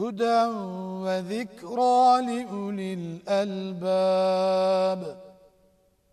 هدى وذكرى لأولي الألباب.